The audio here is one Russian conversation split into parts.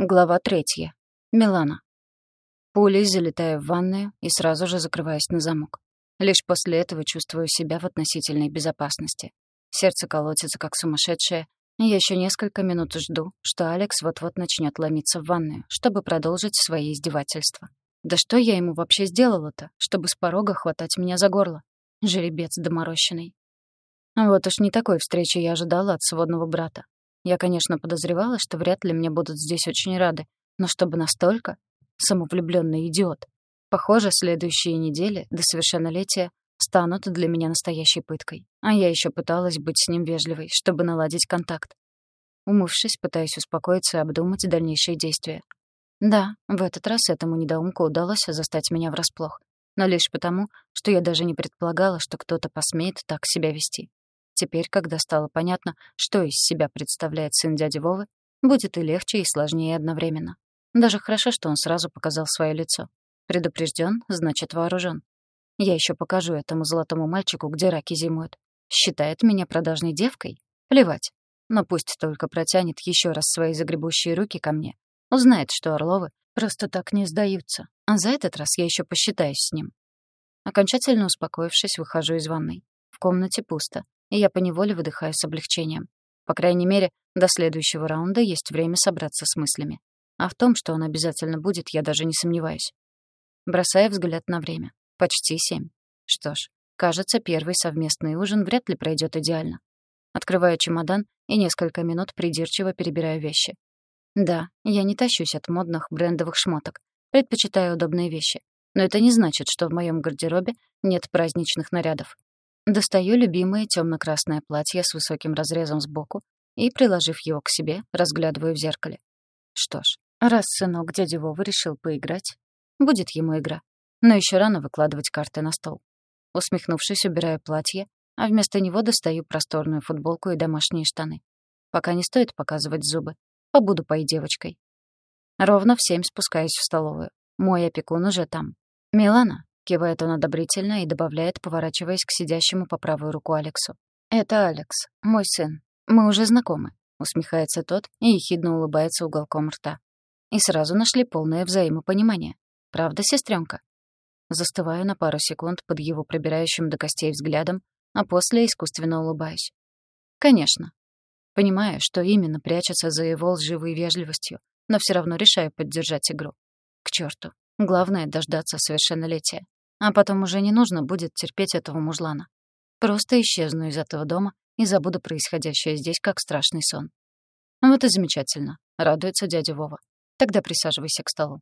Глава третья. Милана. Пулей залетаю в ванную и сразу же закрываюсь на замок. Лишь после этого чувствую себя в относительной безопасности. Сердце колотится как сумасшедшее, я еще несколько минут жду, что Алекс вот-вот начнет ломиться в ванную, чтобы продолжить свои издевательства. Да что я ему вообще сделала-то, чтобы с порога хватать меня за горло? Жеребец доморощенный. Вот уж не такой встречи я ожидала от сводного брата. Я, конечно, подозревала, что вряд ли мне будут здесь очень рады, но чтобы настолько? Самовлюбленный идиот. Похоже, следующие недели до совершеннолетия станут для меня настоящей пыткой. А я еще пыталась быть с ним вежливой, чтобы наладить контакт. Умывшись, пытаюсь успокоиться и обдумать дальнейшие действия. Да, в этот раз этому недоумку удалось застать меня врасплох. Но лишь потому, что я даже не предполагала, что кто-то посмеет так себя вести. Теперь, когда стало понятно, что из себя представляет сын дяди Вовы, будет и легче, и сложнее одновременно. Даже хорошо, что он сразу показал свое лицо. Предупрежден, значит вооружен. Я еще покажу этому золотому мальчику, где раки зимуют. Считает меня продажной девкой? Плевать. Но пусть только протянет еще раз свои загребущие руки ко мне. Узнает, что Орловы просто так не сдаются. А за этот раз я еще посчитаюсь с ним. Окончательно успокоившись, выхожу из ванной. В комнате пусто и я поневоле выдыхаю с облегчением. По крайней мере, до следующего раунда есть время собраться с мыслями. А в том, что он обязательно будет, я даже не сомневаюсь. Бросая взгляд на время. Почти семь. Что ж, кажется, первый совместный ужин вряд ли пройдет идеально. Открываю чемодан и несколько минут придирчиво перебираю вещи. Да, я не тащусь от модных брендовых шмоток. Предпочитаю удобные вещи. Но это не значит, что в моем гардеробе нет праздничных нарядов. Достаю любимое темно-красное платье с высоким разрезом сбоку и, приложив его к себе, разглядываю в зеркале. Что ж, раз сынок дяди Вовы решил поиграть, будет ему игра. Но еще рано выкладывать карты на стол. Усмехнувшись, убираю платье, а вместо него достаю просторную футболку и домашние штаны. Пока не стоит показывать зубы. Побуду пой девочкой. Ровно в семь спускаюсь в столовую. Мой опекун уже там. «Милана, Кивает он одобрительно и добавляет, поворачиваясь к сидящему по правую руку Алексу. «Это Алекс, мой сын. Мы уже знакомы», — усмехается тот и ехидно улыбается уголком рта. И сразу нашли полное взаимопонимание. Правда, сестренка? Застываю на пару секунд под его пробирающим до костей взглядом, а после искусственно улыбаюсь. Конечно. Понимаю, что именно прячется за его лживой вежливостью, но все равно решаю поддержать игру. К черту. Главное — дождаться совершеннолетия. А потом уже не нужно будет терпеть этого мужлана. Просто исчезну из этого дома и забуду происходящее здесь как страшный сон. Вот и замечательно, радуется дядя Вова. Тогда присаживайся к столу.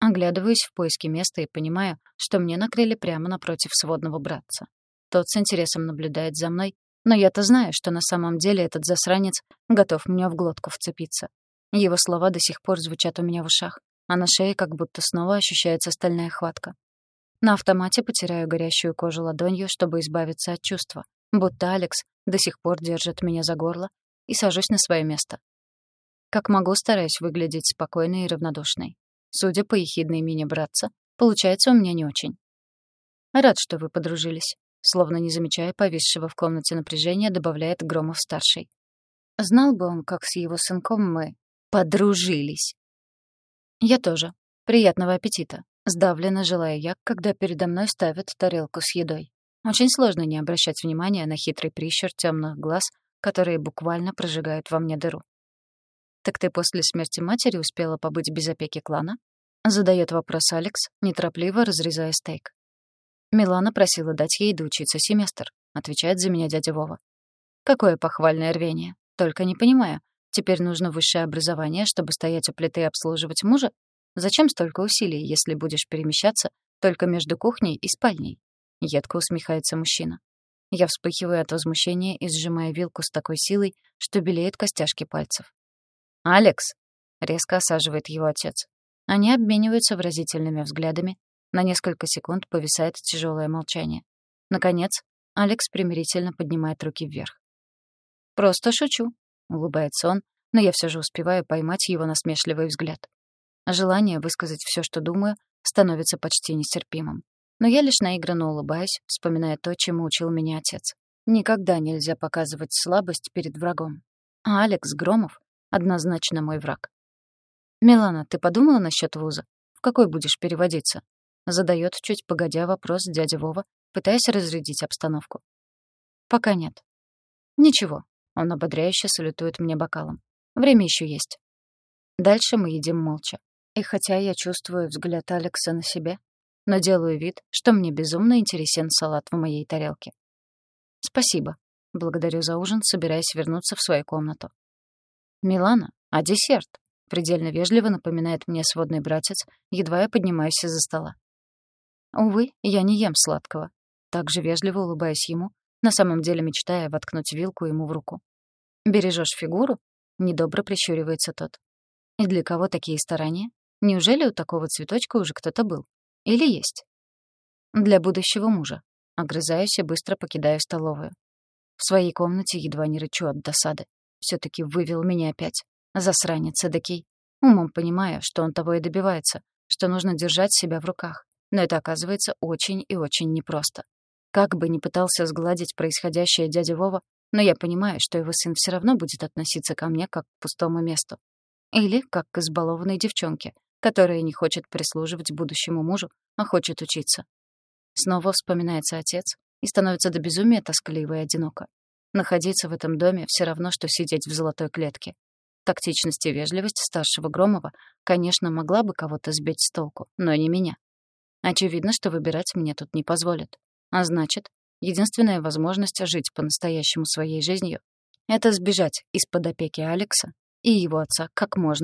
Оглядываюсь в поиске места и понимаю, что мне накрыли прямо напротив сводного братца. Тот с интересом наблюдает за мной, но я-то знаю, что на самом деле этот засранец готов мне в глотку вцепиться. Его слова до сих пор звучат у меня в ушах, а на шее как будто снова ощущается стальная хватка. На автомате потираю горящую кожу ладонью, чтобы избавиться от чувства, будто Алекс до сих пор держит меня за горло, и сажусь на свое место. Как могу, стараюсь выглядеть спокойной и равнодушной. Судя по ехидной мине братца, получается у меня не очень. Рад, что вы подружились. Словно не замечая повисшего в комнате напряжения, добавляет Громов-старший. Знал бы он, как с его сынком мы подружились. Я тоже. Приятного аппетита. Сдавленно желая я, когда передо мной ставят тарелку с едой. Очень сложно не обращать внимания на хитрый прищур темных глаз, которые буквально прожигают во мне дыру. «Так ты после смерти матери успела побыть без опеки клана?» — задает вопрос Алекс, неторопливо разрезая стейк. Милана просила дать ей доучиться семестр, отвечает за меня дядя Вова. Какое похвальное рвение. Только не понимаю, теперь нужно высшее образование, чтобы стоять у плиты и обслуживать мужа? Зачем столько усилий, если будешь перемещаться только между кухней и спальней? Едко усмехается мужчина. Я вспыхиваю от возмущения и сжимаю вилку с такой силой, что белеют костяшки пальцев. «Алекс!» — резко осаживает его отец. Они обмениваются выразительными взглядами. На несколько секунд повисает тяжелое молчание. Наконец, Алекс примирительно поднимает руки вверх. «Просто шучу», — улыбается он, но я все же успеваю поймать его насмешливый взгляд. Желание высказать все, что думаю, становится почти нестерпимым. Но я лишь наигранно улыбаюсь, вспоминая то, чему учил меня отец. Никогда нельзя показывать слабость перед врагом. А Алекс Громов однозначно мой враг. «Милана, ты подумала насчет вуза? В какой будешь переводиться?» Задает чуть погодя вопрос дядя Вова, пытаясь разрядить обстановку. «Пока нет». «Ничего». Он ободряюще салютует мне бокалом. «Время еще есть». Дальше мы едим молча. И хотя я чувствую взгляд Алекса на себе, но делаю вид, что мне безумно интересен салат в моей тарелке. «Спасибо», — благодарю за ужин, собираясь вернуться в свою комнату. «Милана, а десерт?» — предельно вежливо напоминает мне сводный братец, едва я поднимаюсь из-за стола. Увы, я не ем сладкого. Так же вежливо улыбаясь ему, на самом деле мечтая воткнуть вилку ему в руку. «Бережешь фигуру?» — недобро прищуривается тот. «И для кого такие старания? Неужели у такого цветочка уже кто-то был? Или есть?» «Для будущего мужа». Огрызаюсь и быстро покидаю столовую. В своей комнате едва не рычу от досады. все таки вывел меня опять. Засранец эдакий. Умом понимая, что он того и добивается, что нужно держать себя в руках. Но это оказывается очень и очень непросто. Как бы ни пытался сгладить происходящее дядя Вова, но я понимаю, что его сын все равно будет относиться ко мне как к пустому месту. Или как к избалованной девчонке, которая не хочет прислуживать будущему мужу, а хочет учиться. Снова вспоминается отец, и становится до безумия тоскливо и одиноко. Находиться в этом доме все равно, что сидеть в золотой клетке. Тактичность и вежливость старшего Громова, конечно, могла бы кого-то сбить с толку, но не меня. Очевидно, что выбирать мне тут не позволят. А значит, единственная возможность жить по-настоящему своей жизнью — это сбежать из-под опеки Алекса и его отца как можно